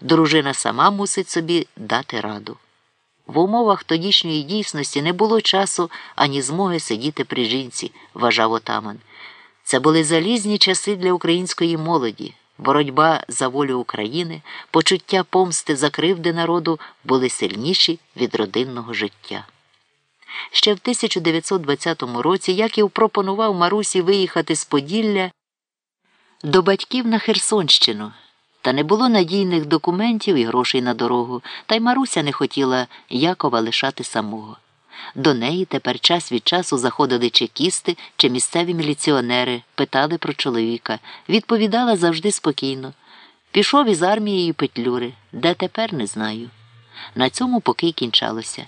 дружина сама мусить собі дати раду. В умовах тодішньої дійсності не було часу ані змоги сидіти при жінці, вважав отаман. Це були залізні часи для української молоді. Боротьба за волю України, почуття помсти за кривди народу були сильніші від родинного життя. Ще в 1920 році Яків пропонував Марусі виїхати з Поділля до батьків на Херсонщину. Та не було надійних документів і грошей на дорогу, та й Маруся не хотіла Якова лишати самого. До неї тепер час від часу заходили чекісти чи місцеві міліціонери, питали про чоловіка, відповідала завжди спокійно. Пішов із армією Петлюри, де тепер не знаю. На цьому поки й кінчалося.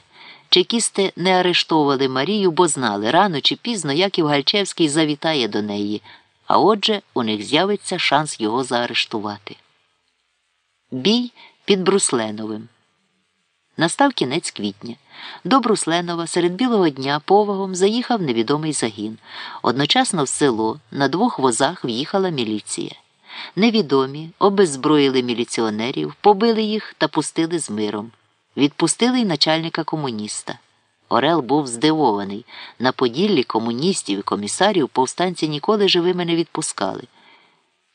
Чекісти не арештовували Марію, бо знали, рано чи пізно Яків Гальчевський завітає до неї, а отже, у них з'явиться шанс його заарештувати. Бій під Брусленовим. Настав кінець квітня. До Брусленова серед білого дня повагом заїхав невідомий загін. Одночасно в село на двох возах в'їхала міліція. Невідомі обеззброїли міліціонерів, побили їх та пустили з миром. Відпустили й начальника комуніста. Орел був здивований. На Поділлі комуністів і комісарів повстанці ніколи живими не відпускали.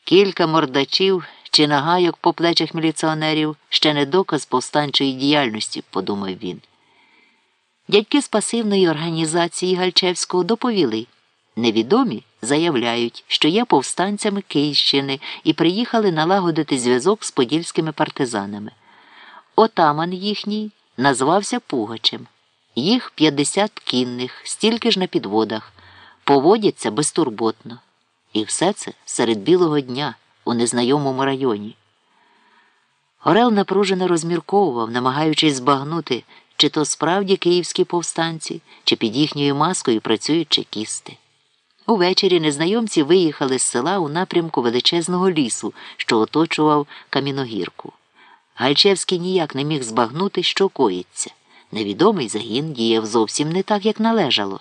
Кілька мордачів чи нагайок по плечах міліціонерів ще не доказ повстанчої діяльності, подумав він. Дядьки з пасивної організації Гальчевського доповіли. Невідомі заявляють, що є повстанцями Київщини і приїхали налагодити зв'язок з подільськими партизанами. Отаман їхній назвався Пугачем. Їх 50 кінних, стільки ж на підводах, поводяться безтурботно. І все це серед білого дня у незнайомому районі. Орел напружено розмірковував, намагаючись збагнути, чи то справді київські повстанці, чи під їхньою маскою працюють чекісти. Увечері незнайомці виїхали з села у напрямку величезного лісу, що оточував каміногірку. Гальчевський ніяк не міг збагнути, що коїться. Невідомий загін діяв зовсім не так, як належало.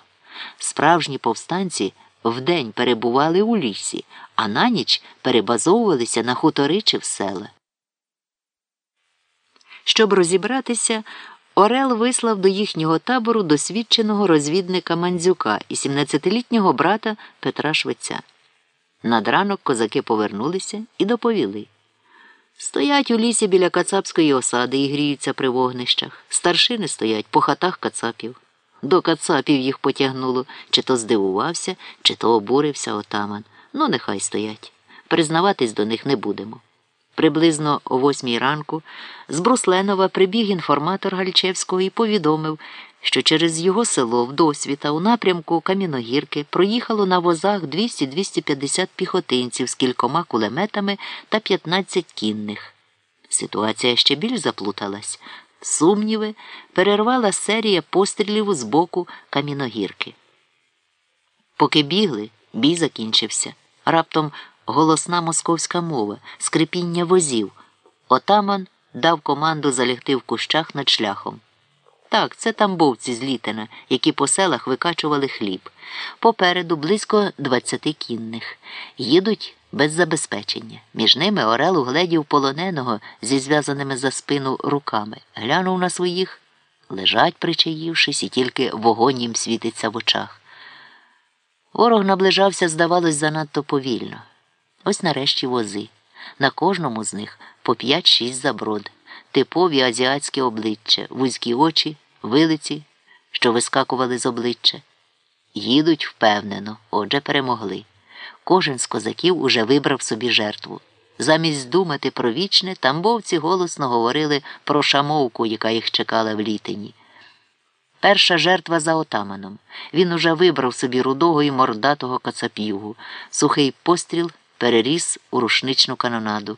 Справжні повстанці вдень перебували у лісі, а на ніч перебазовувалися на хутори чи в села. Щоб розібратися, Орел вислав до їхнього табору досвідченого розвідника Мандзюка і 17-літнього брата Петра Швеця. Над ранок козаки повернулися і доповіли. Стоять у лісі біля кацапської осади і гріються при вогнищах. Старшини стоять по хатах кацапів. До кацапів їх потягнуло, чи то здивувався, чи то обурився отаман. Ну, нехай стоять. Признаватись до них не будемо. Приблизно о восьмій ранку з Брусленова прибіг інформатор Гальчевського і повідомив, що через його село вдосвіта у напрямку Каміногірки проїхало на возах 200-250 піхотинців з кількома кулеметами та 15 кінних. Ситуація ще більш заплуталась. Сумніви перервала серія пострілів з боку Каміногірки. Поки бігли, бій закінчився. Раптом голосна московська мова, скрипіння возів. Отаман дав команду залягти в кущах над шляхом. Так, це тамбовці з літина, які по селах викачували хліб. Попереду близько двадцяти кінних. Їдуть без забезпечення. Між ними Орел угледів полоненого зі зв'язаними за спину руками. Глянув на своїх, лежать, причаївшись, і тільки вогонь їм світиться в очах. Ворог наближався, здавалось, занадто повільно. Ось нарешті вози. На кожному з них по 5-6 заброд, типові азіатські обличчя, вузькі очі, вилиці, що вискакували з обличчя. Їдуть впевнено, отже, перемогли. Кожен з козаків уже вибрав собі жертву. Замість думати про вічне, тамбовці голосно говорили про шамовку, яка їх чекала в літині. Перша жертва за отаманом. Він уже вибрав собі рудого і мордатого кацап'югу. Сухий постріл переріс у рушничну канонаду.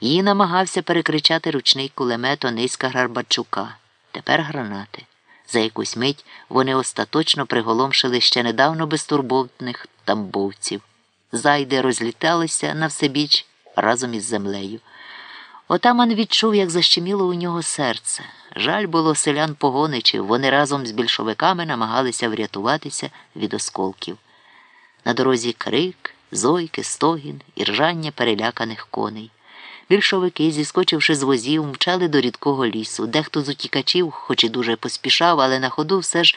Її намагався перекричати ручний кулемет Ониська Гарбачука. Тепер гранати. За якусь мить вони остаточно приголомшили ще недавно безтурботних тамбовців. Зайди розліталися на всебіч разом із землею. Отаман відчув, як защеміло у нього серце. Жаль було селян погоничів, вони разом з більшовиками намагалися врятуватися від осколків. На дорозі крик, зойки, стогін і ржання переляканих коней. Більшовики, зіскочивши з возів, мчали до рідкого лісу. Дехто з утікачів, хоч і дуже поспішав, але на ходу все ж